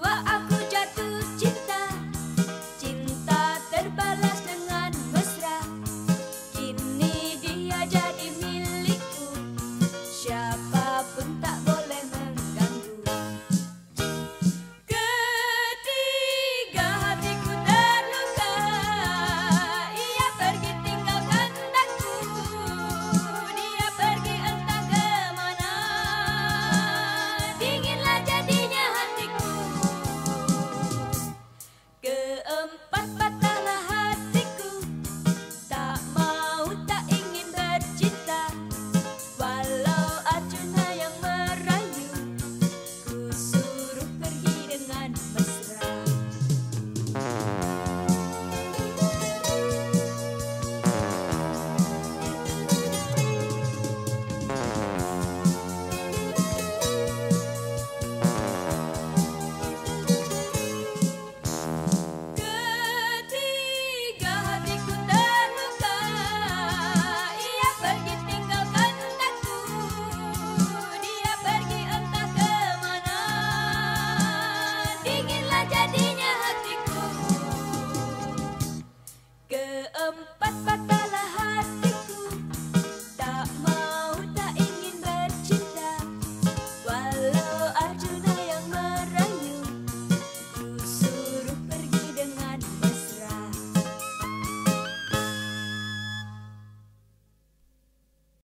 wa aku